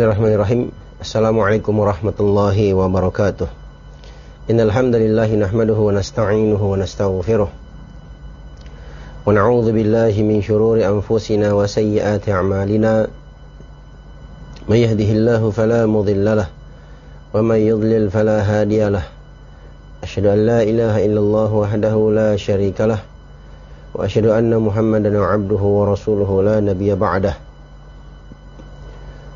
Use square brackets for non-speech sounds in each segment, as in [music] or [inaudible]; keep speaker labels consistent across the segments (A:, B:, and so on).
A: Bismillahirrahmanirrahim. Assalamualaikum warahmatullahi wabarakatuh. Innal hamdalillah nahmaduhu wa nasta'inuhu wa nastaghfiruh. Wa na'udzu billahi min shururi anfusina wa sayyiati a'malina. May yahdihillahu fala mudilla lahu wa may yudlil fala hadiya lahu. Asyhadu an la ilaha illallah wahdahu la syarika lah. Wa asyhadu anna Muhammadan 'abduhu wa rasuluhu la nabiyya ba'dahu.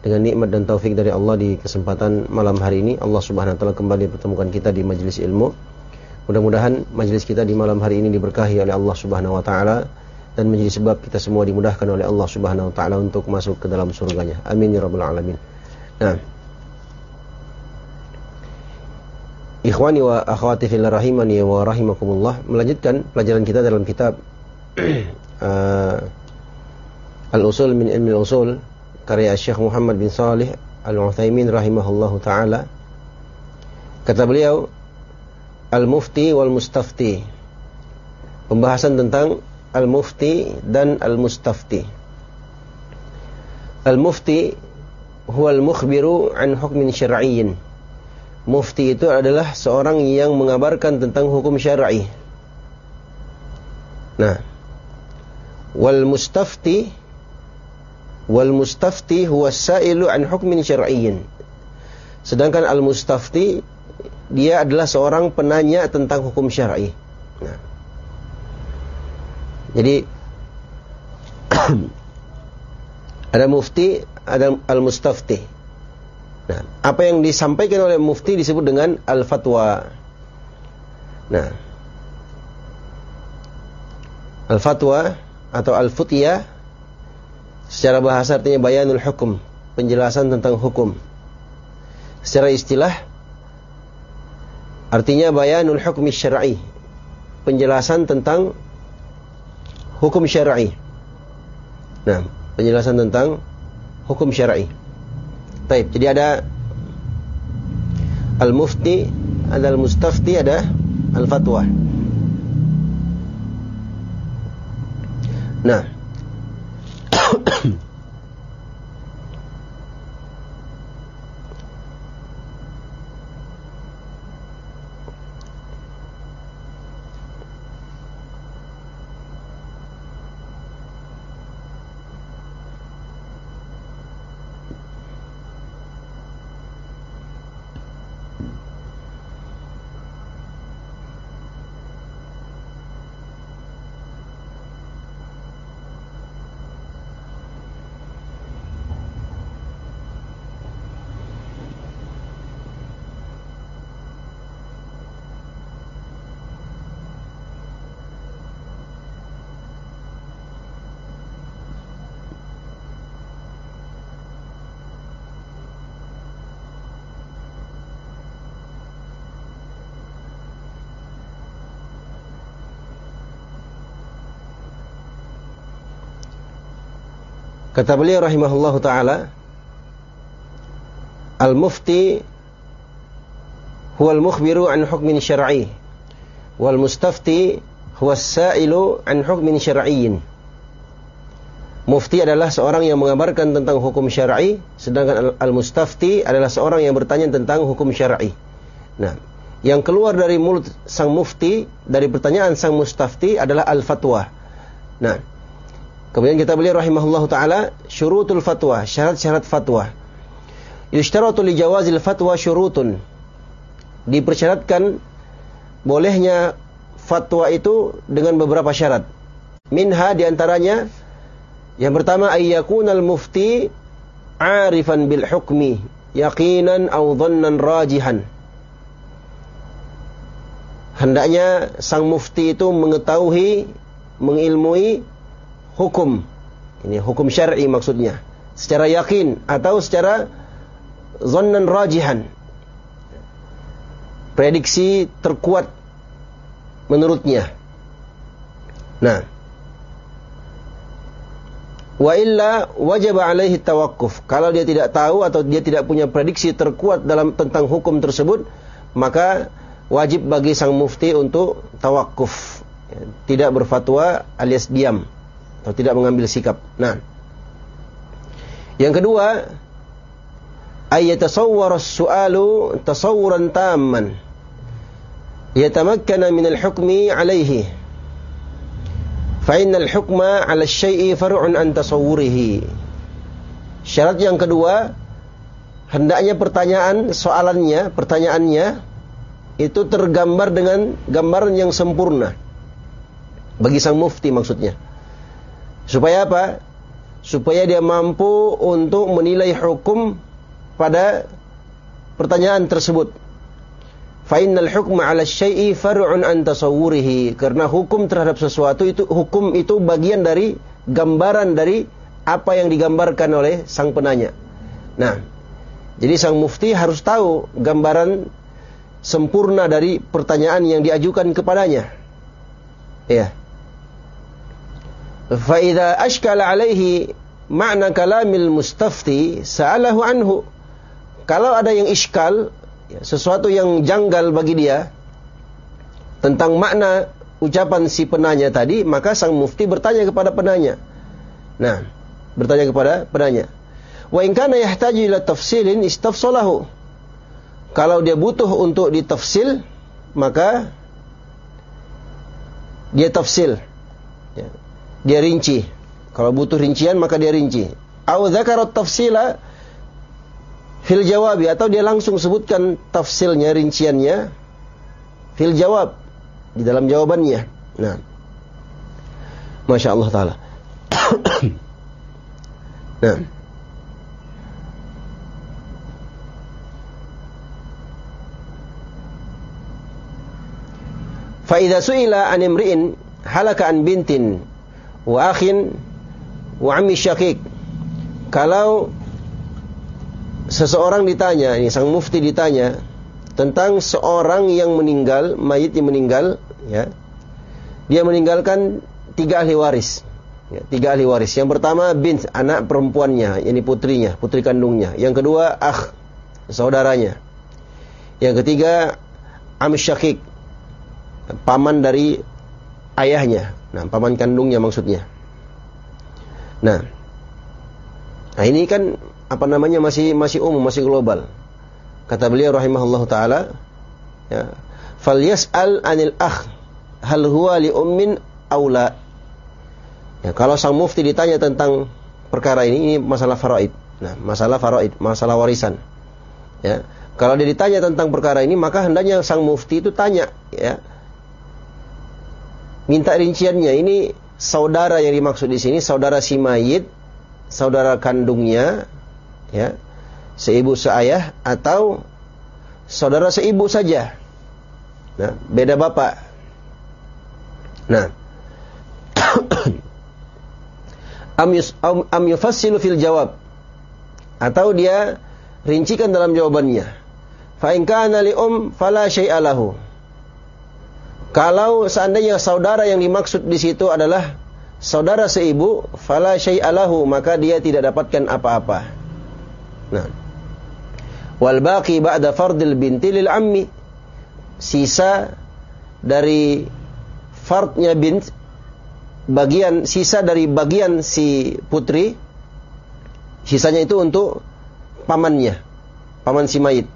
A: Dengan nikmat dan taufik dari Allah di kesempatan malam hari ini Allah Subhanahu wa taala kembali pertemukan kita di majelis ilmu. Mudah-mudahan majelis kita di malam hari ini diberkahi oleh Allah Subhanahu wa taala dan menjadi sebab kita semua dimudahkan oleh Allah Subhanahu wa taala untuk masuk ke dalam surganya. Amin ya rabbal alamin. Nah. Ikhwani wa akhwati fillah rahimani wa rahimakumullah melanjutkan pelajaran kita dalam kitab [clears throat] uh, Al-Usul min Ilmi Al-Usul karya Syekh Muhammad bin Salih Al-Uthaymin rahimahullahu taala. Kata beliau, Al-Mufti wal Mustafti. Pembahasan tentang Al-Mufti dan Al-Mustafti. Al-Mufti huwa al-mukhbiru an hukmin syar'iyyin. Mufti itu adalah seorang yang mengabarkan tentang hukum syar'i. Nah, wal mustafti wal mustafti huwa sailu an hukmin syar'iyyin. Sedangkan al mustafti dia adalah seorang penanya tentang hukum syar'i. Nah. Jadi [clears throat] ada mufti, ada al mustafti. Nah, apa yang disampaikan oleh mufti disebut dengan al fatwa. Nah, al fatwa atau al futiyah Secara bahasa artinya bayanul hukum, penjelasan tentang hukum. Secara istilah artinya bayanul hukum syar'i, penjelasan tentang hukum syar'i. Nah, penjelasan tentang hukum syar'i. Baik, jadi ada al-mufti, ada al-mustafti, ada al-fatwa. Nah, Kata beliau rahimahullah taala Al-mufti huwa al-mukhbiru an hukmin syar'i wal mustafti huwa as-sa'ilu an hukmin syar'iyyin. Mufti adalah seorang yang mengabarkan tentang hukum syar'i, sedangkan al-mustafti adalah seorang yang bertanya tentang hukum syar'i. Nah, yang keluar dari mulut sang mufti dari pertanyaan sang mustafti adalah al-fatwa. Nah, Kemudian kita beliau rahimahullah taala syurutul fatwa, syarat-syarat fatwa. Yushtaratu li jawazil fatwa syurutun. Dipersyaratkan bolehnya fatwa itu dengan beberapa syarat. Minha di antaranya yang pertama ayyakunal mufti arifan bil hukmi yaqinan aw dhannan rajihan. Hendaknya sang mufti itu mengetahui, mengilmui hukum. Ini hukum syar'i maksudnya. Secara yakin atau secara zannan rajihan. Prediksi terkuat menurutnya. Nah, wa illa wajib alaihi tawakkuf. Kalau dia tidak tahu atau dia tidak punya prediksi terkuat dalam tentang hukum tersebut, maka wajib bagi sang mufti untuk tawakuf. Tidak berfatwa alias diam atau tidak mengambil sikap. Nah, yang kedua, ayatasawwara as-su'alu tasawuran tamman. Yatamakkana min al-hukmi alaihi fa innal hukma 'ala asy-syai'i far'un an tasawwurihi. Syarat yang kedua hendaknya pertanyaan soalannya pertanyaannya itu tergambar dengan gambaran yang sempurna. Bagi sang mufti maksudnya supaya apa supaya dia mampu untuk menilai hukum pada pertanyaan tersebut. Fa'innal hukma 'ala syai'i far'un an tasawwurihi. Karena hukum terhadap sesuatu itu hukum itu bagian dari gambaran dari apa yang digambarkan oleh sang penanya. Nah, jadi sang mufti harus tahu gambaran sempurna dari pertanyaan yang diajukan kepadanya. Ya. Idza ashkala alaihi makna kalamil mustafti sa'alahu anhu kalau ada yang iskal, ya, sesuatu yang janggal bagi dia tentang makna ucapan si penanya tadi, maka sang mufti bertanya kepada penanya. Nah, bertanya kepada penanya. Wa in kana yahtaju ila tafsilin istafsalahu. Kalau dia butuh untuk ditafsil, maka dia tafsil. Ya. Dia rinci. Kalau butuh rincian, maka dia rinci. Au dzakarat tafsila fil jawabi atau dia langsung sebutkan tafsilnya, rinciannya fil jawab di dalam jawabannya. Nah, masya Allah taala. [coughs] nah. Fa'idha su'ila an imri'in halaka an bintin wa akhin wa ammi syakik. Kalau seseorang ditanya, ini sang mufti ditanya tentang seorang yang meninggal, mayit yang meninggal, ya. Dia meninggalkan tiga ahli waris. Ya, tiga ahli waris. Yang pertama bint, anak perempuannya, ini putrinya, putri kandungnya. Yang kedua akh, saudaranya. Yang ketiga am syakik, paman dari ayahnya. Nah, paman kandungnya maksudnya. Nah, nah ini kan apa namanya masih masih umum, masih global. Kata beliau rahimahullah taala, ya, yas'al anil akh hal huwa li ummin aula. Ya, kalau sang mufti ditanya tentang perkara ini, ini masalah faraid. Nah, masalah faraid, masalah warisan. Ya. Kalau dia ditanya tentang perkara ini, maka hendaknya sang mufti itu tanya, ya. Minta rinciannya. Ini saudara yang dimaksud di sini, saudara si mayit, saudara kandungnya, ya seibu seayah atau saudara seibu saja. Nah beda bapak. Nah [coughs] am, yufassilu fil jawab. Atau dia rincikan dalam jawabannya. Fa in kana li um fala syai'a lahu kalau seandainya saudara yang dimaksud di situ adalah saudara seibu fala syai'a lahu maka dia tidak dapatkan apa-apa Nah. Wal baqi ba'da fardil binti lil ammi. Sisa dari fardnya bint bagian sisa dari bagian si putri sisanya itu untuk pamannya, paman si mayit.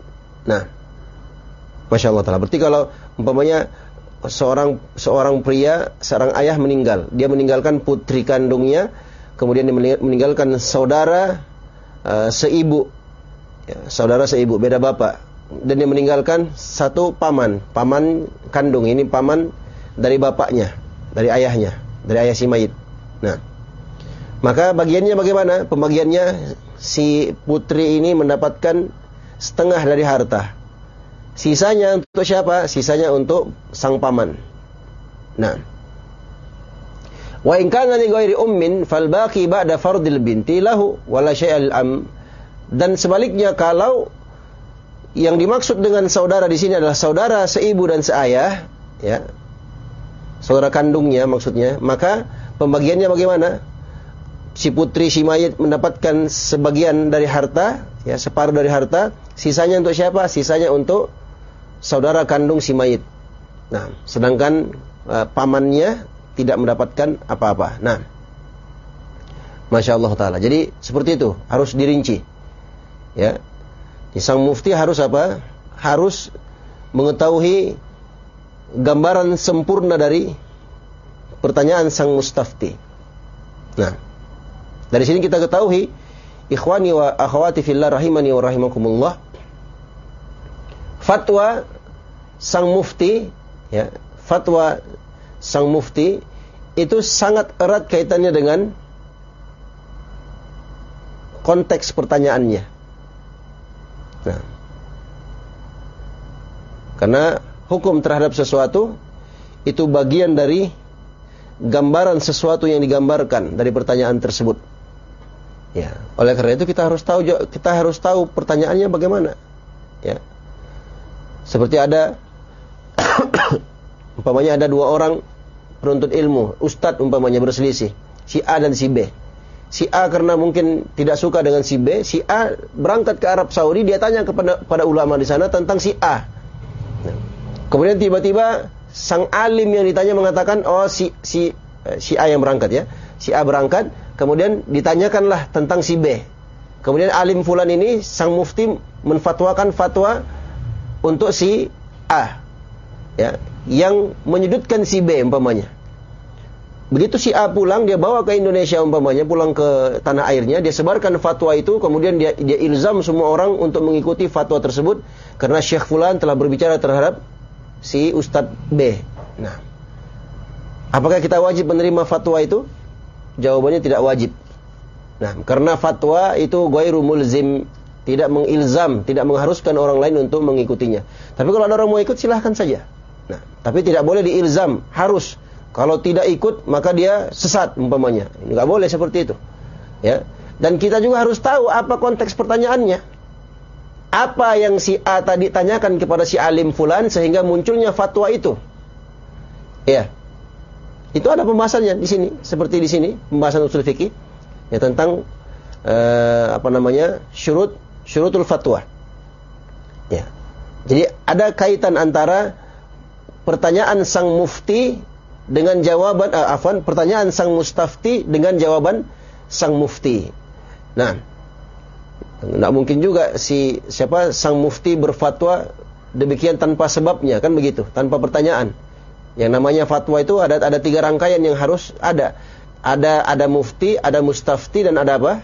A: Nah, masya Allah taala. Berarti kalau umpamanya seorang seorang pria, seorang ayah meninggal, dia meninggalkan putri kandungnya, kemudian dia meninggalkan saudara uh, seibu ya, saudara seibu, beda bapak, dan dia meninggalkan satu paman, paman kandung ini paman dari bapaknya, dari ayahnya, dari ayah si mayit. Nah, maka bagiannya bagaimana? Pembagiannya si putri ini mendapatkan setengah dari harta. Sisanya untuk siapa? Sisanya untuk sang paman. Nah, Wa in kana li ghairi ummin fal baqi ba'da fardil binti lahu wala syai'al am. Dan sebaliknya kalau yang dimaksud dengan saudara di sini adalah saudara seibu dan seayah, ya. Saudara kandungnya maksudnya, maka pembagiannya bagaimana? Si putri si mayit mendapatkan sebagian dari harta, ya, separuh dari harta, sisanya untuk siapa? Sisanya untuk saudara kandung si mayit. Nah, sedangkan uh, pamannya tidak mendapatkan apa-apa. Nah, masya Allah taala. Jadi seperti itu harus dirinci. Ya, sang mufti harus apa? Harus mengetahui gambaran sempurna dari pertanyaan sang mustafti. Nah, dari sini kita ketahui ikhwani wa akhwati fillah rahimani wa rahimakumullah fatwa sang mufti ya fatwa sang mufti itu sangat erat kaitannya dengan konteks pertanyaannya. Nah, karena hukum terhadap sesuatu itu bagian dari gambaran sesuatu yang digambarkan dari pertanyaan tersebut. Ya, oleh karena itu kita harus tahu kita harus tahu pertanyaannya bagaimana. Ya. Seperti ada [coughs] umpamanya ada dua orang penuntut ilmu, ustadz umpamanya berselisih, si A dan si B. Si A karena mungkin tidak suka dengan si B, si A berangkat ke Arab Saudi, dia tanya kepada pada ulama di sana tentang si A. Kemudian tiba-tiba sang alim yang ditanya mengatakan, oh si si eh, si A yang berangkat ya, si A berangkat, kemudian ditanyakanlah tentang si B. Kemudian alim fulan ini sang mufti menfatwakan fatwa untuk si A. Ya, yang menyudutkan si B umpamanya. Begitu si A pulang, dia bawa ke Indonesia umpamanya, pulang ke tanah airnya, dia sebarkan fatwa itu, kemudian dia, dia ilzam semua orang untuk mengikuti fatwa tersebut, karena Syekh Fulan telah berbicara terhadap si Ustadz B. Nah, apakah kita wajib menerima fatwa itu? Jawabannya tidak wajib. Nah, karena fatwa itu ghairu mulzim, tidak mengilzam, tidak mengharuskan orang lain untuk mengikutinya. Tapi kalau ada orang mau ikut silahkan saja. Nah, tapi tidak boleh diilzam, harus. Kalau tidak ikut, maka dia sesat umpamanya. Enggak boleh seperti itu. Ya. Dan kita juga harus tahu apa konteks pertanyaannya. Apa yang si A tadi tanyakan kepada si alim fulan sehingga munculnya fatwa itu. Ya. Itu ada pembahasannya di sini, seperti di sini, pembahasan usul fikih ya tentang eh, apa namanya? syurut syurutul fatwa. Ya. Jadi ada kaitan antara pertanyaan sang mufti dengan jawaban uh, afwan pertanyaan sang mustafti dengan jawaban sang mufti. Nah, tidak mungkin juga si siapa sang mufti berfatwa demikian tanpa sebabnya kan begitu, tanpa pertanyaan. Yang namanya fatwa itu ada ada tiga rangkaian yang harus ada. Ada ada mufti, ada mustafti dan ada apa?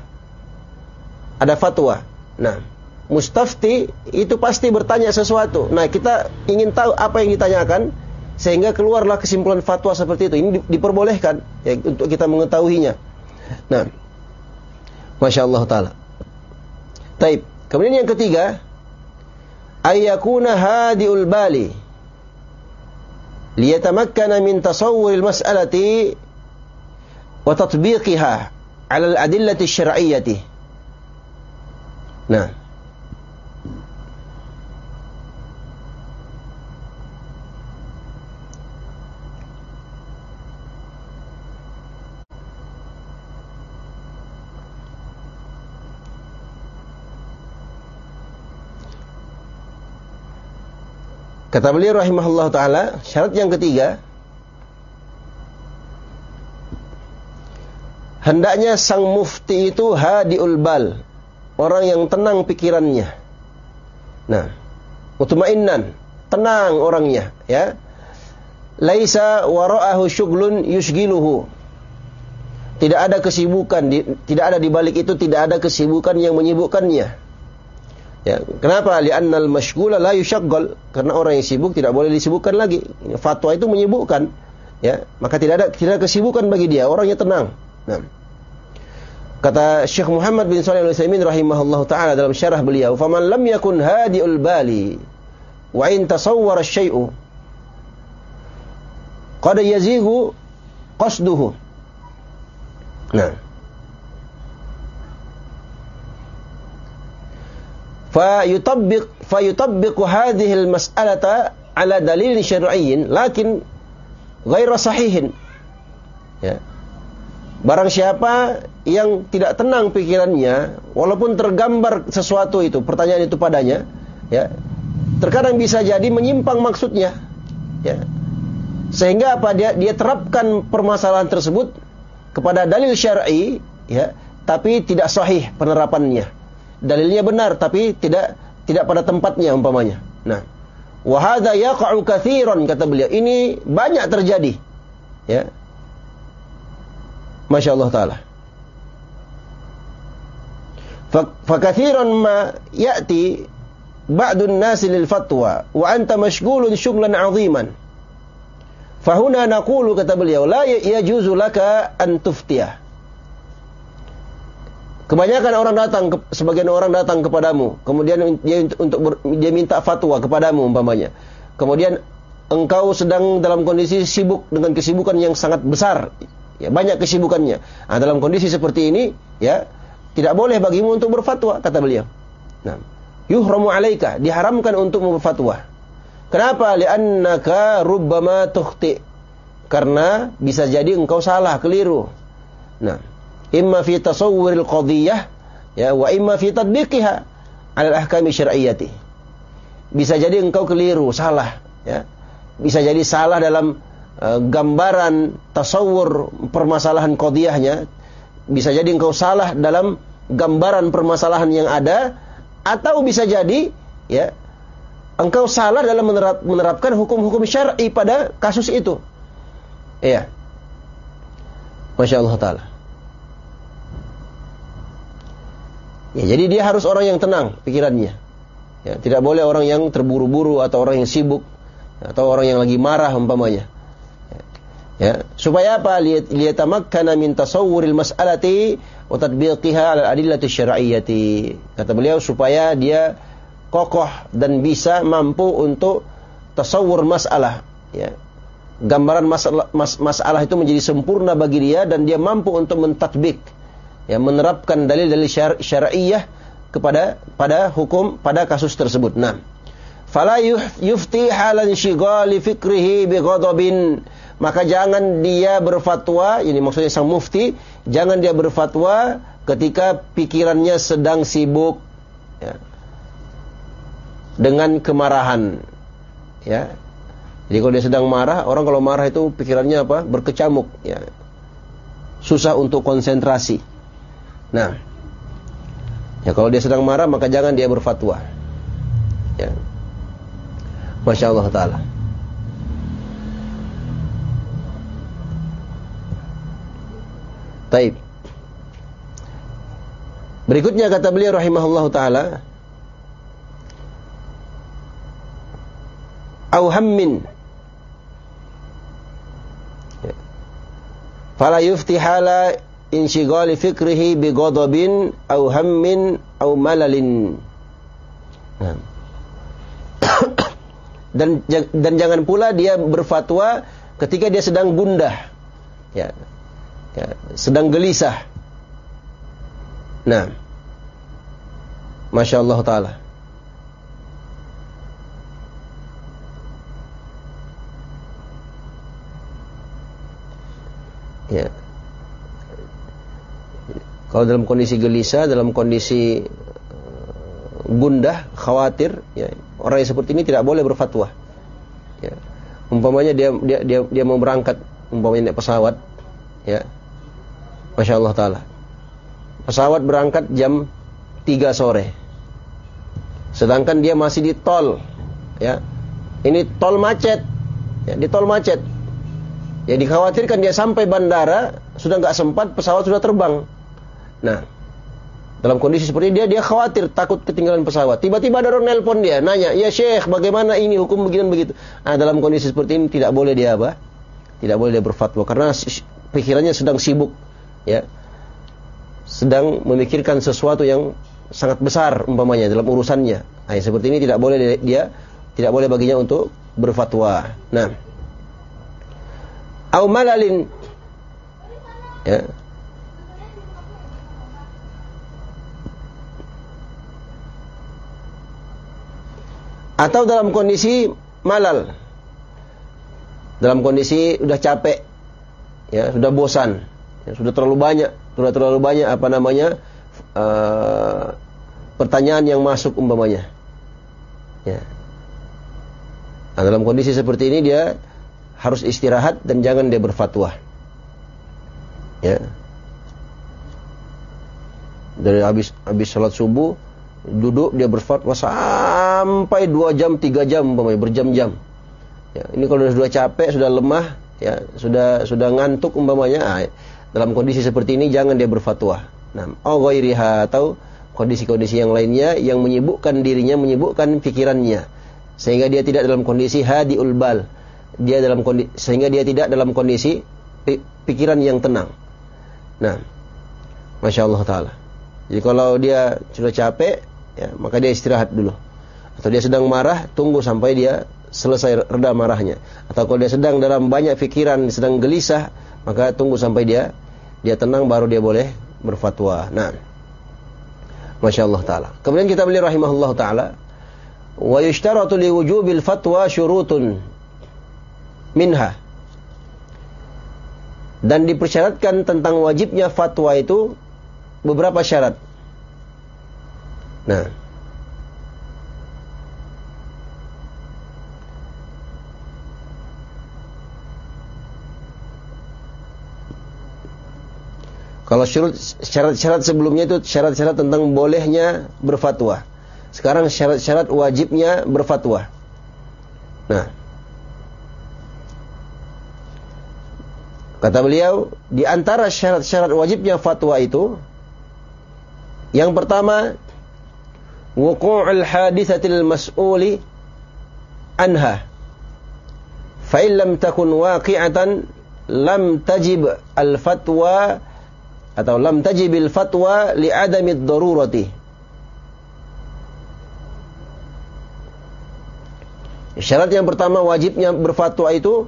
A: Ada fatwa. Nah, mustafti itu pasti bertanya sesuatu. Nah, kita ingin tahu apa yang ditanyakan sehingga keluarlah kesimpulan fatwa seperti itu. Ini diperbolehkan ya, untuk kita mengetahuinya. Nah, masya Allah taala. Taib. Kemudian yang ketiga, ayyakuna hadiul bali liyatamakkana min tasawwur al-mas'alati wa tatbiqiha 'ala al-adillati asy-syar'iyyati. Nah, Kata beliau rahimahullah taala, syarat yang ketiga hendaknya sang mufti itu hadiul bal, orang yang tenang pikirannya. Nah, mutmainnan, tenang orangnya, ya. Laisa wara'ahu syughlun yusgiluhu. Tidak ada kesibukan, tidak ada di balik itu tidak ada kesibukan yang menyibukkannya. Ya, kenapa? Li'anna al-mashghula la yushaggal. Karena orang yang sibuk tidak boleh disibukkan lagi. Fatwa itu menyibukkan. Ya, maka tidak ada tidak kesibukan bagi dia, orangnya tenang. Nah. Kata Syekh Muhammad bin Shalih Al-Utsaimin rahimahullahu taala dalam syarah beliau, "Faman lam yakun hadi'ul bali wa in tasawwara syai'u qad yazighu qasduhu." Nah. فيطبق فيطبق هذه المسألة على دليل شرعي لكن غير صحيح ya barang siapa yang tidak tenang pikirannya walaupun tergambar sesuatu itu pertanyaan itu padanya ya terkadang bisa jadi menyimpang maksudnya ya sehingga apa dia dia terapkan permasalahan tersebut kepada dalil syar'i ya tapi tidak sahih penerapannya dalilnya benar tapi tidak tidak pada tempatnya umpamanya. Nah, wa hadza yaqa'u katsiran kata beliau. Ini banyak terjadi. Ya. Masya Allah taala. Fakathiran ma ya'ti ba'dun nasi lil fatwa wa anta mashghulun syughlan 'aziman. Fahuna naqulu kata beliau la yajuzu laka an tuftiyah. Kebanyakan orang datang, sebagian orang datang kepadamu, kemudian dia untuk ber, dia minta fatwa kepadamu umpamanya. Kemudian engkau sedang dalam kondisi sibuk dengan kesibukan yang sangat besar, ya banyak kesibukannya. Nah, dalam kondisi seperti ini, ya tidak boleh bagimu untuk berfatwa kata beliau. Nah, yuhramu alaika, diharamkan untuk berfatwa. Kenapa? Li'annaka rubbama tukhti. Karena bisa jadi engkau salah, keliru. Nah, imma fi tasawwuril qadhiyah ya wa imma fi tadbiqiha ala ahkami syar'iyyati. Bisa jadi engkau keliru, salah ya. Bisa jadi salah dalam gambaran tasawur permasalahan qadhiyahnya. Bisa jadi engkau salah dalam gambaran permasalahan yang ada atau bisa jadi ya engkau salah dalam menerap, menerapkan hukum-hukum syar'i pada kasus itu. Iya. Masya Allah Ta'ala. Ya, jadi dia harus orang yang tenang pikirannya. Ya, tidak boleh orang yang terburu-buru atau orang yang sibuk atau orang yang lagi marah umpamanya. Ya, supaya apa? Liyatamakkana min tasawwuril mas'alati wa tatbiqiha 'ala adillati syar'iyyati. Kata beliau supaya dia kokoh dan bisa mampu untuk tasawur masalah, ya. Gambaran masalah, mas, masalah itu menjadi sempurna bagi dia dan dia mampu untuk mentatbik yang menerapkan dalil-dalil syar'iyyah kepada pada hukum pada kasus tersebut. Nah, fala yufti halan syigali fikrihi bi ghadabin maka jangan dia berfatwa ini maksudnya sang mufti jangan dia berfatwa ketika pikirannya sedang sibuk ya, dengan kemarahan ya jadi kalau dia sedang marah orang kalau marah itu pikirannya apa berkecamuk ya susah untuk konsentrasi Nah, ya kalau dia sedang marah maka jangan dia berfatwa. Ya. Masya Allah Taala. Taib. Berikutnya kata beliau rahimahullah taala au fala yufti hala insyigali fikrihi bi ghadabin au au malalin. Nah. Dan dan jangan pula dia berfatwa ketika dia sedang gundah. Ya. ya sedang gelisah. Nah. Masya Allah Ta'ala. Ya. Kalau dalam kondisi gelisah, dalam kondisi gundah, khawatir, ya, orang yang seperti ini tidak boleh berfatwa. Ya. Umpamanya dia dia dia dia mau berangkat, umpamanya naik pesawat, ya. Masya Allah Taala. Pesawat berangkat jam 3 sore. Sedangkan dia masih di tol, ya. Ini tol macet, ya, di tol macet. Ya dikhawatirkan dia sampai bandara sudah nggak sempat pesawat sudah terbang. Nah, Dalam kondisi seperti dia dia khawatir takut ketinggalan pesawat. Tiba-tiba ada orang nelpon dia, nanya, "Ya Syekh, bagaimana ini hukum begini begitu?" Nah, dalam kondisi seperti ini tidak boleh dia apa? Tidak boleh dia berfatwa karena pikirannya sedang sibuk, ya. Sedang memikirkan sesuatu yang sangat besar umpamanya dalam urusannya. Nah, seperti ini tidak boleh dia tidak boleh baginya untuk berfatwa. Nah, au malalin ya atau dalam kondisi malal. Dalam kondisi sudah capek ya sudah bosan ya, sudah terlalu banyak sudah terlalu banyak apa namanya uh, pertanyaan yang masuk umpamanya. Ya. Nah, dalam kondisi seperti ini dia harus istirahat dan jangan dia berfatwa. Ya. Dari habis habis sholat subuh duduk dia berfatwa sampai dua jam tiga jam umpamanya berjam-jam. Ya, ini kalau sudah capek sudah lemah ya sudah sudah ngantuk umpamanya ah, dalam kondisi seperti ini jangan dia berfatwa. Nah oh atau kondisi-kondisi yang lainnya yang menyibukkan dirinya menyibukkan pikirannya. Sehingga dia tidak dalam kondisi hadi ulbal dia dalam kondisi sehingga dia tidak dalam kondisi pikiran yang tenang. Nah masya Allah taala. Jadi kalau dia sudah capek ya, maka dia istirahat dulu. Atau dia sedang marah, tunggu sampai dia selesai reda marahnya. Atau kalau dia sedang dalam banyak pikiran, sedang gelisah, maka tunggu sampai dia dia tenang baru dia boleh berfatwa. Nah, masya Allah taala. Kemudian kita beli rahimahullah taala, wa yushtaratu li wujubil fatwa syurutun minha. Dan dipersyaratkan tentang wajibnya fatwa itu beberapa syarat. Nah. Kalau syarat-syarat sebelumnya itu syarat-syarat tentang bolehnya berfatwa. Sekarang syarat-syarat wajibnya berfatwa. Nah. Kata beliau, di antara syarat-syarat wajibnya fatwa itu yang pertama wuqu'ul hadithatil mas'uli anha fa in lam takun waqi'atan lam tajib al fatwa atau lam tajib al fatwa li adami darurati Syarat yang pertama wajibnya berfatwa itu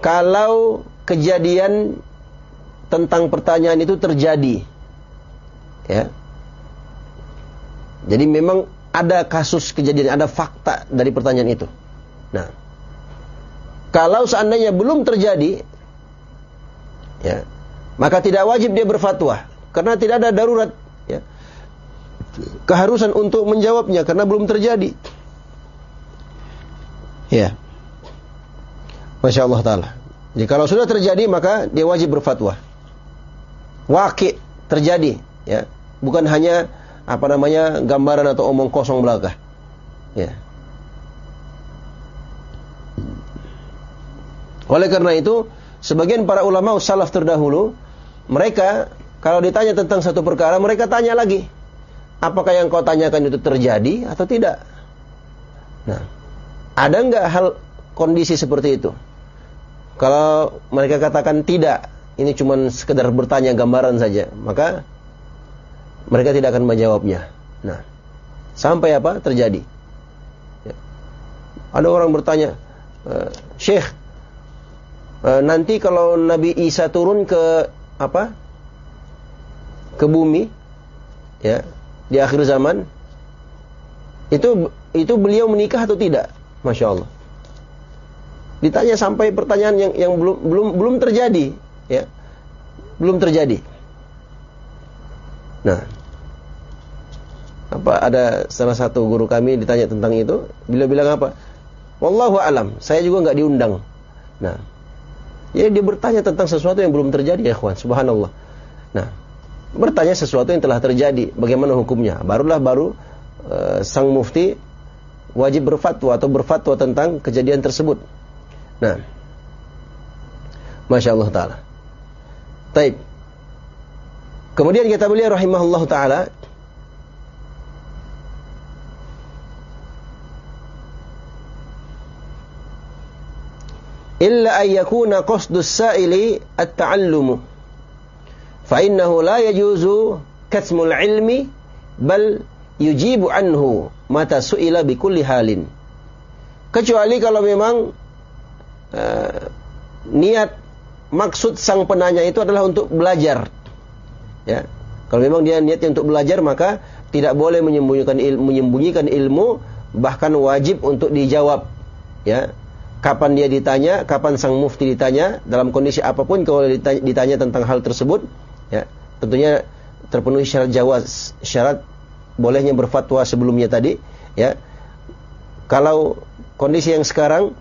A: kalau kejadian tentang pertanyaan itu terjadi. Ya. Jadi memang ada kasus kejadian, ada fakta dari pertanyaan itu. Nah, kalau seandainya belum terjadi, ya, maka tidak wajib dia berfatwa karena tidak ada darurat, ya, keharusan untuk menjawabnya karena belum terjadi. Ya, masya Allah taala. Jadi kalau sudah terjadi maka dia wajib berfatwa. Wakil terjadi, ya, bukan hanya apa namanya gambaran atau omong kosong belaka. Ya. Oleh karena itu, sebagian para ulama salaf terdahulu, mereka kalau ditanya tentang satu perkara, mereka tanya lagi, apakah yang kau tanyakan itu terjadi atau tidak? Nah, ada nggak hal kondisi seperti itu? Kalau mereka katakan tidak, ini cuma sekedar bertanya gambaran saja, maka mereka tidak akan menjawabnya. Nah, sampai apa terjadi? Ya. Ada orang bertanya, e, Syekh, e, nanti kalau Nabi Isa turun ke apa? Ke bumi, ya, di akhir zaman, itu itu beliau menikah atau tidak? Masya Allah. Ditanya sampai pertanyaan yang yang belum belum belum terjadi, ya, belum terjadi. Nah, apa ada salah satu guru kami ditanya tentang itu, bila bilang apa? Wallahu alam, saya juga nggak diundang. Nah, ya dia bertanya tentang sesuatu yang belum terjadi ya kawan, subhanallah. Nah, bertanya sesuatu yang telah terjadi, bagaimana hukumnya? Barulah baru uh, sang mufti wajib berfatwa atau berfatwa tentang kejadian tersebut. Nah, masya Allah taala. Taib. Kemudian kita beliau rahimahullah taala illa yakuna qasdus sa'ili at-ta'allumu. Fa innahu la yajuzu katmul ilmi bal yujibu anhu mata su'ila bi kulli halin. Kecuali kalau memang uh, niat maksud sang penanya itu adalah untuk belajar. Ya. Kalau memang dia niatnya untuk belajar maka tidak boleh menyembunyikan ilmu, menyembunyikan ilmu bahkan wajib untuk dijawab. Ya kapan dia ditanya, kapan sang mufti ditanya, dalam kondisi apa pun kalau ditanya, ditanya tentang hal tersebut, ya tentunya terpenuhi syarat jawaz, syarat bolehnya berfatwa sebelumnya tadi, ya. Kalau kondisi yang sekarang,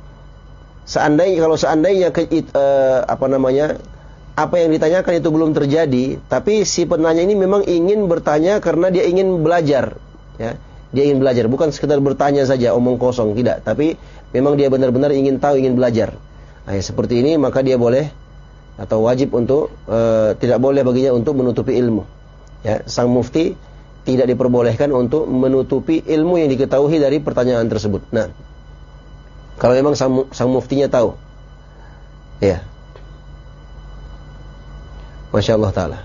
A: seandainya kalau seandainya ke, uh, apa namanya, apa yang ditanyakan itu belum terjadi, tapi si penanya ini memang ingin bertanya karena dia ingin belajar, ya. Dia ingin belajar, bukan sekedar bertanya saja, omong kosong, tidak. Tapi memang dia benar-benar ingin tahu, ingin belajar. Nah, ya, seperti ini maka dia boleh atau wajib untuk e, tidak boleh baginya untuk menutupi ilmu. Ya, sang mufti tidak diperbolehkan untuk menutupi ilmu yang diketahui dari pertanyaan tersebut. Nah, kalau memang sang, sang muftinya tahu, ya, masya Allah taala.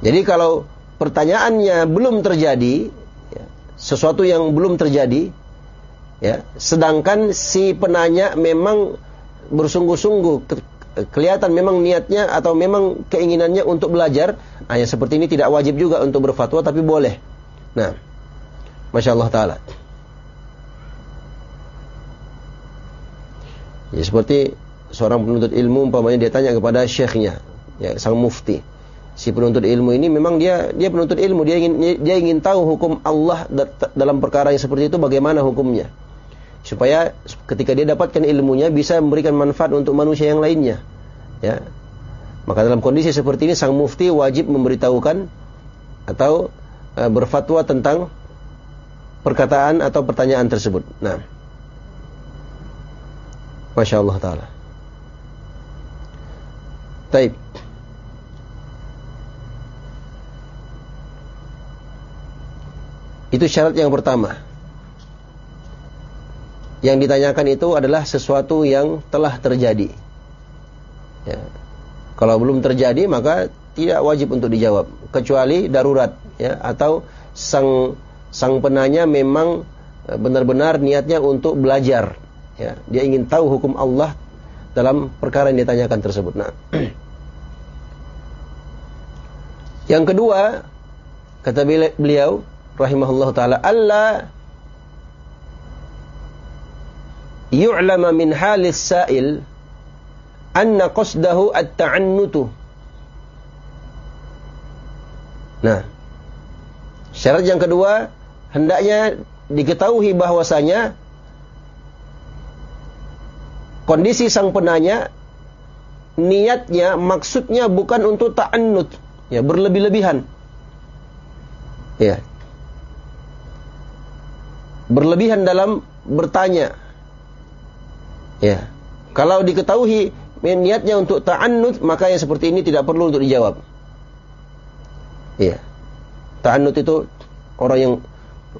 A: Jadi kalau pertanyaannya belum terjadi, ya, sesuatu yang belum terjadi, ya sedangkan si penanya memang bersungguh-sungguh ke, kelihatan memang niatnya atau memang keinginannya untuk belajar nah yang seperti ini tidak wajib juga untuk berfatwa tapi boleh. Nah masya Allah taala. Ya seperti seorang penuntut ilmu umpamanya dia tanya kepada syekhnya ya sang mufti si penuntut ilmu ini memang dia dia penuntut ilmu. Dia ingin dia ingin tahu hukum Allah dalam perkara yang seperti itu bagaimana hukumnya. Supaya ketika dia dapatkan ilmunya bisa memberikan manfaat untuk manusia yang lainnya. Ya. Maka dalam kondisi seperti ini sang mufti wajib memberitahukan atau e, berfatwa tentang perkataan atau pertanyaan tersebut. Nah. Masya Allah Ta'ala. Taib Itu syarat yang pertama yang ditanyakan itu adalah sesuatu yang telah terjadi. Ya. Kalau belum terjadi maka tidak wajib untuk dijawab kecuali darurat ya atau sang sang penanya memang e, benar-benar niatnya untuk belajar ya dia ingin tahu hukum Allah dalam perkara yang ditanyakan tersebut. Nah, [clears throat] yang kedua kata beliau rahimahullah taala Allah yu'lama min halis sa'il anna qasdahu at-ta'annutu. Nah, syarat yang kedua hendaknya diketahui bahwasanya kondisi sang penanya niatnya maksudnya bukan untuk ta'annut, ya berlebih-lebihan. Ya. Berlebihan dalam bertanya Ya. Kalau diketahui niatnya untuk ta'annud, maka yang seperti ini tidak perlu untuk dijawab. Ya. Ta'annud itu orang yang,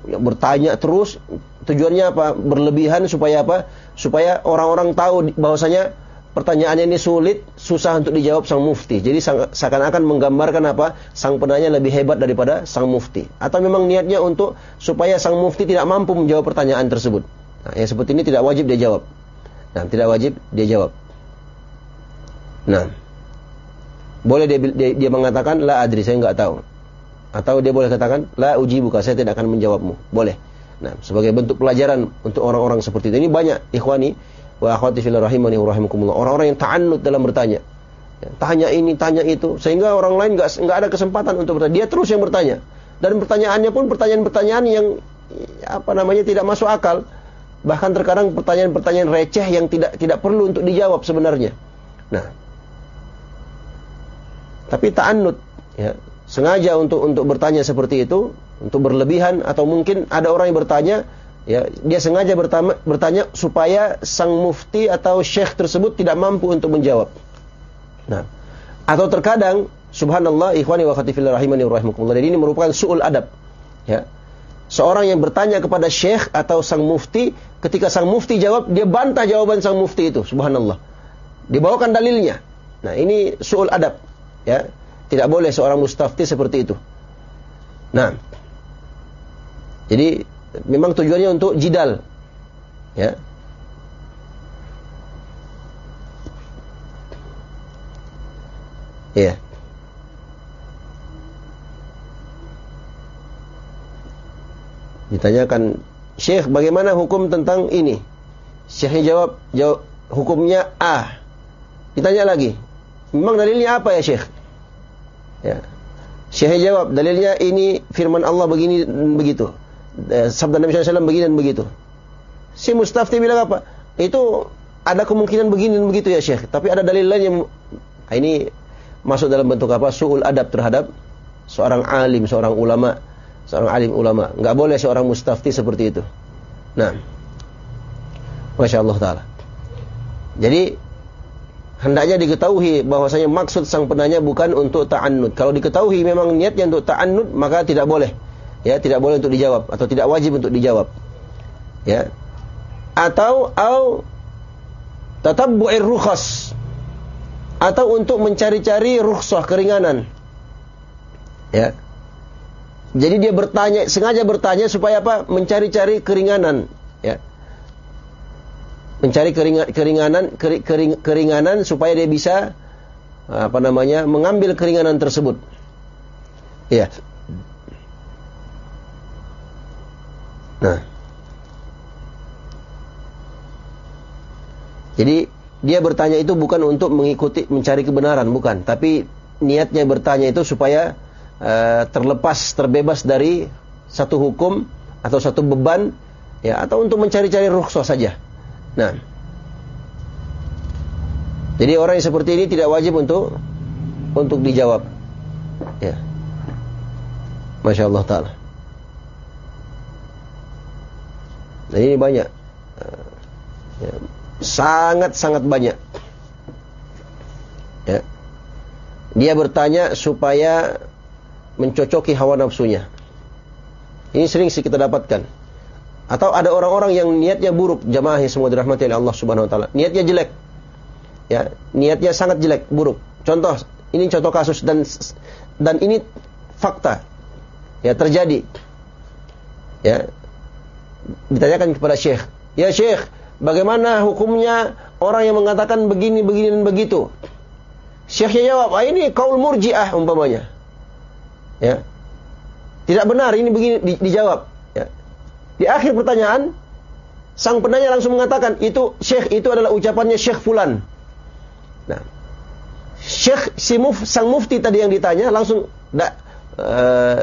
A: yang bertanya terus tujuannya apa? Berlebihan supaya apa? Supaya orang-orang tahu bahwasanya pertanyaannya ini sulit, susah untuk dijawab sang mufti. Jadi seakan-akan menggambarkan apa? Sang penanya lebih hebat daripada sang mufti. Atau memang niatnya untuk supaya sang mufti tidak mampu menjawab pertanyaan tersebut. Nah, yang seperti ini tidak wajib dia jawab. Nah, tidak wajib dia jawab. Nah, boleh dia, dia, dia mengatakan la adri saya enggak tahu. Atau dia boleh katakan la uji buka saya tidak akan menjawabmu. Boleh. Nah, sebagai bentuk pelajaran untuk orang-orang seperti itu. Ini banyak ikhwani wa akhwati fil rahimani rahimakumullah. Orang-orang yang ta'annud dalam bertanya. Ya, tanya ini, tanya itu sehingga orang lain enggak enggak ada kesempatan untuk bertanya. Dia terus yang bertanya. Dan pertanyaannya pun pertanyaan-pertanyaan yang apa namanya tidak masuk akal. Bahkan terkadang pertanyaan-pertanyaan receh yang tidak tidak perlu untuk dijawab sebenarnya. Nah, tapi ta'annud ya, sengaja untuk untuk bertanya seperti itu, untuk berlebihan atau mungkin ada orang yang bertanya ya dia sengaja bertanya, bertanya supaya sang mufti atau syekh tersebut tidak mampu untuk menjawab. Nah, atau terkadang Subhanallah, ikhwani wa khatifillah rahimani wa rahimakumullah. Jadi ini merupakan su'ul adab. Ya. Seorang yang bertanya kepada syekh atau sang mufti, ketika sang mufti jawab, dia bantah jawaban sang mufti itu. Subhanallah. Dibawakan dalilnya. Nah, ini su'ul adab. Ya. Tidak boleh seorang mustafti seperti itu. Nah. Jadi memang tujuannya untuk jidal. Ya. Iya. Ditanyakan, Syekh bagaimana hukum tentang ini? Syekhnya jawab, jawab hukumnya A. Ditanya lagi, memang dalilnya apa ya Syekh? Ya. Syekhnya jawab, dalilnya ini firman Allah begini begitu. Eh, sabda Nabi SAW begini dan begitu. Si Mustafti bilang apa? Itu ada kemungkinan begini dan begitu ya Syekh. Tapi ada dalil lain yang nah, ini masuk dalam bentuk apa? Su'ul adab terhadap seorang alim, seorang ulama seorang alim ulama. Nggak boleh seorang mustafti seperti itu. Nah, masya Allah taala. Jadi hendaknya diketahui bahwasanya maksud sang penanya bukan untuk ta'annud. Kalau diketahui memang niatnya untuk ta'annud, maka tidak boleh. Ya, tidak boleh untuk dijawab atau tidak wajib untuk dijawab. Ya. Atau au tatabbu'ir rukhas atau untuk mencari-cari rukhsah keringanan. Ya. Jadi dia bertanya, sengaja bertanya supaya apa? Mencari-cari keringanan, ya. Mencari keringan, keringanan, kering, keringanan supaya dia bisa apa namanya? mengambil keringanan tersebut. Ya. Nah. Jadi dia bertanya itu bukan untuk mengikuti mencari kebenaran, bukan, tapi niatnya bertanya itu supaya uh, terlepas terbebas dari satu hukum atau satu beban ya atau untuk mencari-cari rukhsah saja. Nah. Jadi orang yang seperti ini tidak wajib untuk untuk dijawab. Ya. Masya Allah Ta'ala. Nah ini banyak. Sangat-sangat ya. banyak. Ya. Dia bertanya supaya mencocoki hawa nafsunya. Ini sering sih kita dapatkan. Atau ada orang-orang yang niatnya buruk, jamaah semua dirahmati oleh Allah Subhanahu wa taala. Niatnya jelek. Ya, niatnya sangat jelek, buruk. Contoh, ini contoh kasus dan dan ini fakta. Ya, terjadi. Ya. Ditanyakan kepada Syekh, "Ya Syekh, bagaimana hukumnya orang yang mengatakan begini, begini dan begitu?" Syekhnya jawab, ah, "Ini kaul murji'ah umpamanya." Ya. Tidak benar ini begini di, dijawab. Ya. Di akhir pertanyaan, sang penanya langsung mengatakan itu syekh itu adalah ucapannya syekh fulan. Nah, syekh si muf, sang mufti tadi yang ditanya langsung da, uh,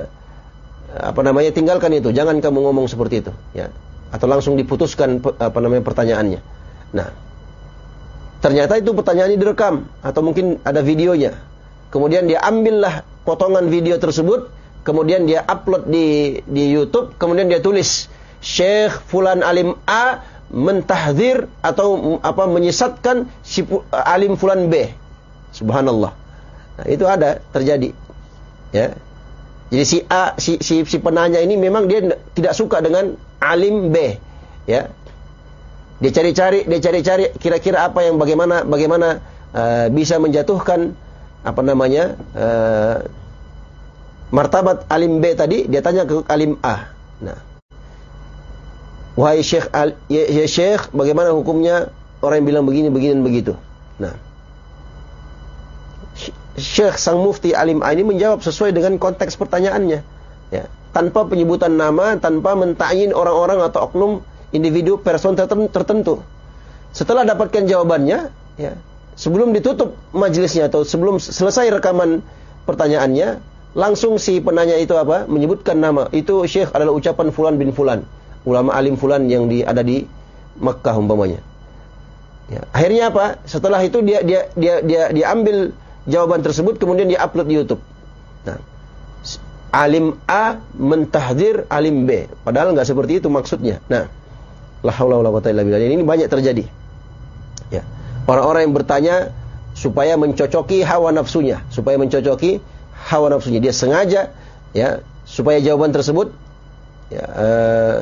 A: apa namanya tinggalkan itu, jangan kamu ngomong seperti itu, ya. Atau langsung diputuskan apa namanya pertanyaannya. Nah, ternyata itu pertanyaannya direkam atau mungkin ada videonya. Kemudian dia ambillah potongan video tersebut, kemudian dia upload di di YouTube, kemudian dia tulis Syekh Fulan Alim A mentahdir atau apa menyesatkan si alim Fulan B. Subhanallah. Nah, itu ada terjadi. Ya. Jadi si A si, si si penanya ini memang dia tidak suka dengan alim B, ya. Dia cari-cari, dia cari-cari kira-kira apa yang bagaimana bagaimana uh, bisa menjatuhkan apa namanya uh, martabat alim B tadi dia tanya ke alim A. Nah, wahai Syekh ya, ya Syekh, bagaimana hukumnya orang yang bilang begini begini begitu? Nah, Syekh sang mufti alim A ini menjawab sesuai dengan konteks pertanyaannya, ya, tanpa penyebutan nama, tanpa mentayin orang-orang atau oknum individu person tertentu. Setelah dapatkan jawabannya, ya, sebelum ditutup majelisnya atau sebelum selesai rekaman pertanyaannya, langsung si penanya itu apa? Menyebutkan nama. Itu Syekh adalah ucapan fulan bin fulan, ulama alim fulan yang di, ada di Mekah umpamanya. Ya, akhirnya apa? Setelah itu dia dia dia dia diambil jawaban tersebut kemudian dia upload di YouTube. Nah, alim A mentahdir alim B. Padahal nggak seperti itu maksudnya. Nah, la haula wala quwata illa billah. Ini banyak terjadi. Ya. Orang-orang yang bertanya supaya mencocoki hawa nafsunya, supaya mencocoki hawa nafsunya. Dia sengaja ya supaya jawaban tersebut ya, uh,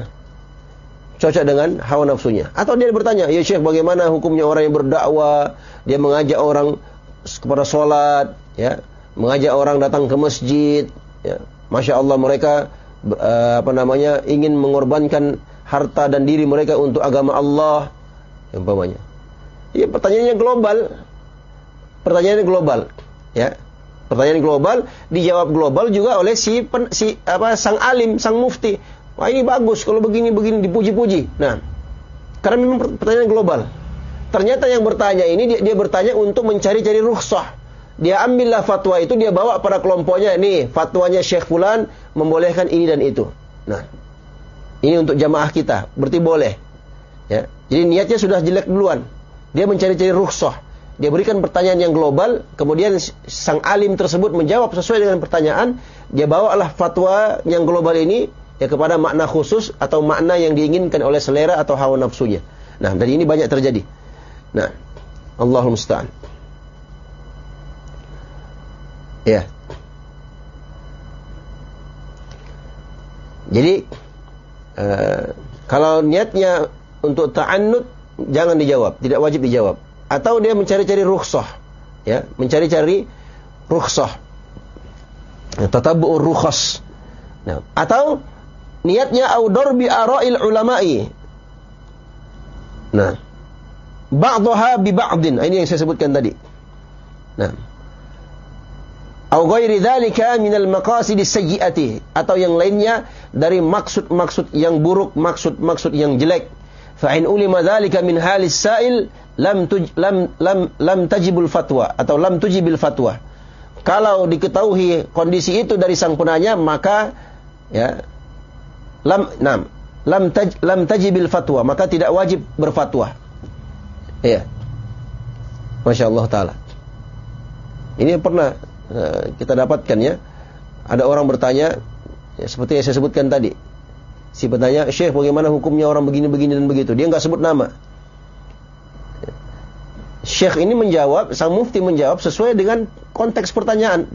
A: cocok dengan hawa nafsunya. Atau dia bertanya, ya Syekh bagaimana hukumnya orang yang berdakwah, dia mengajak orang kepada sholat, ya, mengajak orang datang ke masjid, ya. Masya Allah mereka uh, apa namanya ingin mengorbankan harta dan diri mereka untuk agama Allah, umpamanya. Ya pertanyaannya global, pertanyaannya global, ya. Pertanyaan global dijawab global juga oleh si pen, si apa sang alim, sang mufti. Wah ini bagus kalau begini begini dipuji-puji. Nah, karena memang pertanyaan global. Ternyata yang bertanya ini dia, dia bertanya untuk mencari-cari rukhsah. Dia ambillah fatwa itu dia bawa pada kelompoknya. Nih, fatwanya Syekh Fulan membolehkan ini dan itu. Nah, ini untuk jamaah kita, berarti boleh. Ya. Jadi niatnya sudah jelek duluan. Dia mencari-cari rukhsah. Dia berikan pertanyaan yang global, kemudian sang alim tersebut menjawab sesuai dengan pertanyaan, dia bawalah fatwa yang global ini ya kepada makna khusus atau makna yang diinginkan oleh selera atau hawa nafsunya. Nah, dari ini banyak terjadi. Nah, Allahumma musta'an. Ya. Jadi uh, kalau niatnya untuk ta'annud jangan dijawab, tidak wajib dijawab. Atau dia mencari-cari rukhsah ya. Mencari-cari rukhsah. Ya, tatabu'ur rukhas. Nah, atau niatnya audor bi ara'il ulama'i. Nah ba'daha bi ba'din. Ini yang saya sebutkan tadi. Nah au ghairi dzalika minal maqasid sayyi'ati atau yang lainnya dari maksud-maksud yang buruk maksud-maksud yang jelek. Fa in ulima dzalika min halis sa'il lam tuj, lam lam lam tajibul fatwa. Atau lam tujibil fatwa. Kalau diketahui kondisi itu dari sang penanya maka ya lam nam lam taj, lam tajibil fatwa. Maka tidak wajib berfatwa. Ya. Masya Allah taala. Ini pernah uh, kita dapatkan ya. Ada orang bertanya ya, seperti yang saya sebutkan tadi. Si bertanya, "Syekh, bagaimana hukumnya orang begini-begini dan begitu?" Dia nggak sebut nama. Syekh ini menjawab, sang mufti menjawab sesuai dengan konteks pertanyaan.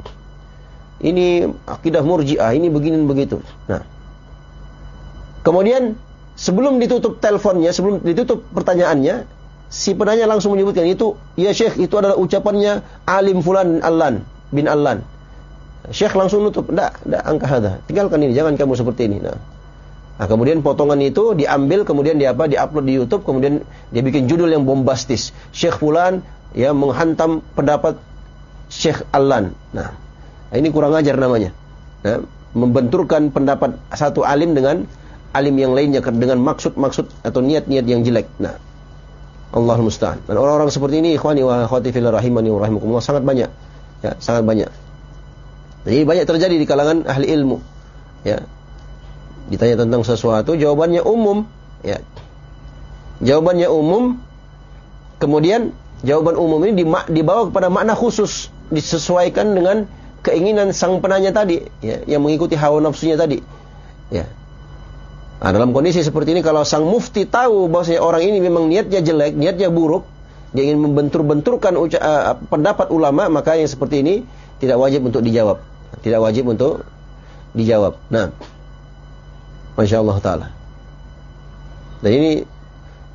A: Ini akidah murjiah, ini begini begitu. Nah, kemudian sebelum ditutup teleponnya, sebelum ditutup pertanyaannya, si penanya langsung menyebutkan itu, ya Syekh itu adalah ucapannya alim fulan Allan bin Allan. Syekh langsung nutup, tidak, tidak angka ada. Tinggalkan ini, jangan kamu seperti ini. Nah, Nah, kemudian potongan itu diambil, kemudian dia apa? Diupload di YouTube, kemudian dia bikin judul yang bombastis. Syekh Fulan ya menghantam pendapat Syekh Alan. Nah, ini kurang ajar namanya. Nah, membenturkan pendapat satu alim dengan alim yang lainnya dengan maksud-maksud atau niat-niat yang jelek. Nah, Allah musta'an. Dan orang-orang seperti ini ikhwani wa akhwati fillah rahimani wa rahimakumullah sangat banyak. Ya, sangat banyak. Jadi banyak terjadi di kalangan ahli ilmu. Ya, ditanya tentang sesuatu jawabannya umum ya jawabannya umum kemudian jawaban umum ini dibawa kepada makna khusus disesuaikan dengan keinginan sang penanya tadi ya yang mengikuti hawa nafsunya tadi ya nah, dalam kondisi seperti ini kalau sang mufti tahu bahwa orang ini memang niatnya jelek niatnya buruk dia ingin membentur-benturkan uh, pendapat ulama maka yang seperti ini tidak wajib untuk dijawab tidak wajib untuk dijawab nah Masya Allah Ta'ala. Dan ini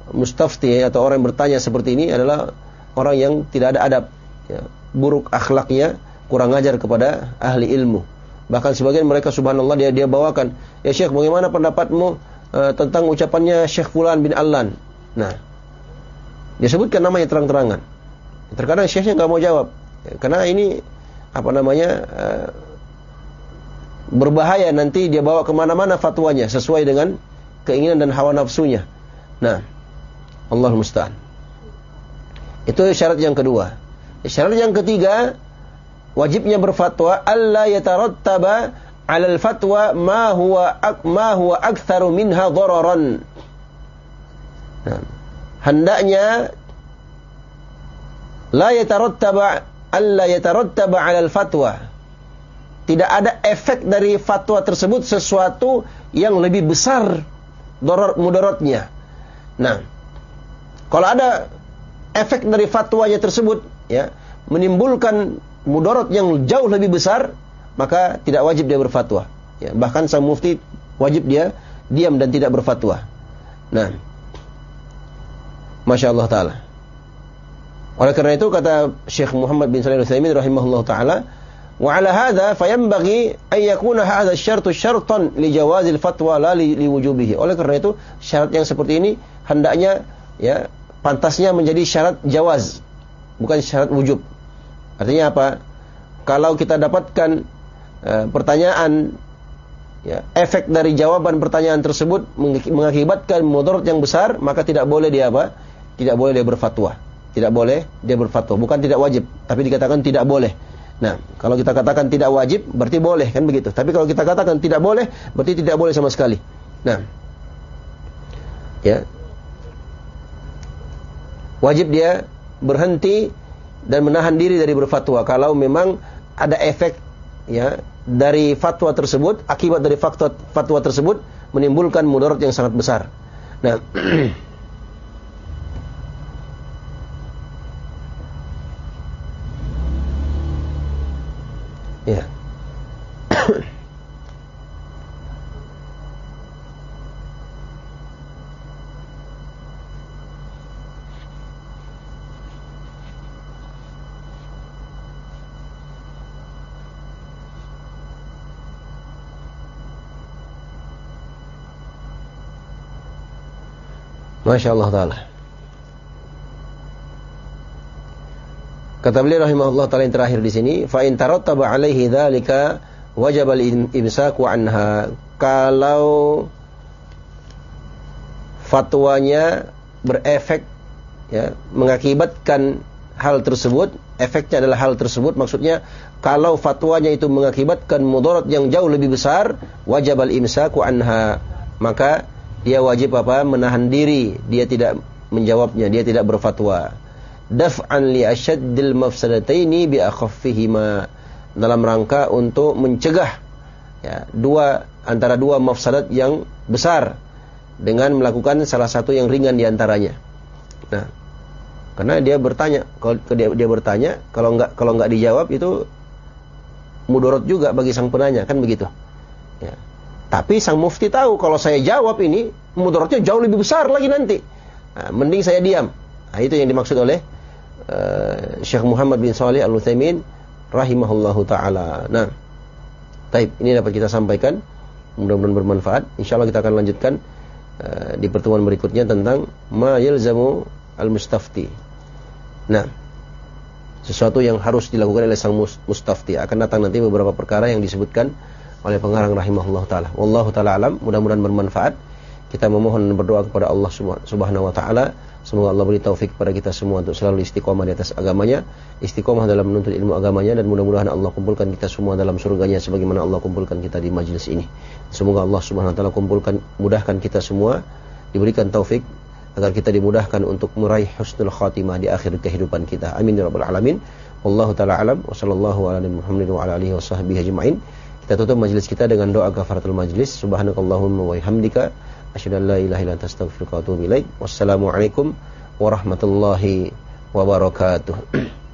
A: mustafti atau orang yang bertanya seperti ini adalah orang yang tidak ada adab. Ya, buruk akhlaknya, kurang ajar kepada ahli ilmu. Bahkan sebagian mereka subhanallah dia dia bawakan, "Ya Syekh, bagaimana pendapatmu uh, tentang ucapannya Syekh Fulan bin Allan?" Nah, dia sebutkan namanya terang-terangan. Terkadang Syekhnya nggak mau jawab. Karena ini apa namanya uh, berbahaya nanti dia bawa ke mana-mana fatwanya sesuai dengan keinginan dan hawa nafsunya. Nah, Allah musta'an. Itu syarat yang kedua. Syarat yang ketiga, wajibnya berfatwa alla yatarattaba 'ala al-fatwa ma huwa ma huwa aktsaru minha dhararan. Nah, hendaknya la yatarattaba alla yatarattaba 'ala al-fatwa tidak ada efek dari fatwa tersebut sesuatu yang lebih besar dorot mudaratnya. Nah, kalau ada efek dari fatwanya tersebut, ya, menimbulkan mudarat yang jauh lebih besar, maka tidak wajib dia berfatwa. Ya, bahkan sang mufti wajib dia diam dan tidak berfatwa. Nah, Masya Allah Ta'ala. Oleh karena itu kata Syekh Muhammad bin Salih Al-Utsaimin rahimahullah taala, "Wa 'ala hadza fayanbaghi an yakuna hadza li jawazil fatwa la li, li wujubihi." Oleh karena itu, syarat yang seperti ini hendaknya ya pantasnya menjadi syarat jawaz, bukan syarat wujub. Artinya apa? Kalau kita dapatkan uh, pertanyaan ya, efek dari jawaban pertanyaan tersebut mengakibatkan mudarat yang besar, maka tidak boleh dia apa? Tidak boleh dia berfatwa tidak boleh dia berfatwa. Bukan tidak wajib, tapi dikatakan tidak boleh. Nah, kalau kita katakan tidak wajib, berarti boleh, kan begitu. Tapi kalau kita katakan tidak boleh, berarti tidak boleh sama sekali. Nah, ya, wajib dia berhenti dan menahan diri dari berfatwa. Kalau memang ada efek ya dari fatwa tersebut, akibat dari fatwa, fatwa tersebut menimbulkan mudarat yang sangat besar. Nah, [clears throat] Ya. Masya Allah Ta'ala Kata beliau rahimahullah taala yang terakhir di sini, fa in tarattaba alaihi dzalika wajib al-imsaku anha. Kalau fatwanya berefek ya, mengakibatkan hal tersebut, efeknya adalah hal tersebut maksudnya kalau fatwanya itu mengakibatkan mudarat yang jauh lebih besar, wajib al-imsaku anha. Maka dia wajib apa? menahan diri, dia tidak menjawabnya, dia tidak berfatwa daf'an li asyaddil mafsadataini bi akhaffihima dalam rangka untuk mencegah ya, dua antara dua mafsadat yang besar dengan melakukan salah satu yang ringan di antaranya. Nah, karena dia bertanya, kalau dia, dia bertanya, kalau nggak kalau nggak dijawab itu mudorot juga bagi sang penanya, kan begitu. Tapi sang mufti tahu kalau saya jawab ini mudorotnya jauh lebih besar lagi nanti. Nah, mending saya diam. Nah, itu yang dimaksud oleh uh, Syekh Muhammad bin Salih Al-Utsaimin rahimahullahu taala. Nah, taib ini dapat kita sampaikan mudah-mudahan bermanfaat. Insyaallah kita akan lanjutkan uh, di pertemuan berikutnya tentang ma yalzamu al-mustafti. Nah, sesuatu yang harus dilakukan oleh sang mustafti akan datang nanti beberapa perkara yang disebutkan oleh pengarang rahimahullah taala. Wallahu taala alam, mudah-mudahan bermanfaat. Kita memohon berdoa kepada Allah Subhanahu wa taala Semoga Allah beri taufik kepada kita semua untuk selalu istiqomah di atas agamanya, istiqomah dalam menuntut ilmu agamanya dan mudah-mudahan Allah kumpulkan kita semua dalam surganya sebagaimana Allah kumpulkan kita di majlis ini. Semoga Allah Subhanahu wa taala kumpulkan mudahkan kita semua diberikan taufik agar kita dimudahkan untuk meraih husnul khatimah di akhir kehidupan kita. Amin ya rabbal alamin. Wallahu taala alam wa sallallahu ala Muhammad wa ala alihi washabbihi ajmain. Kita tutup majlis kita dengan doa kafaratul majlis. Subhanakallahumma wa bihamdika Asyhadu an la ilaha illa anta astaghfiruka wa atubu ilaik. Wassalamualaikum warahmatullahi wabarakatuh. [clears throat]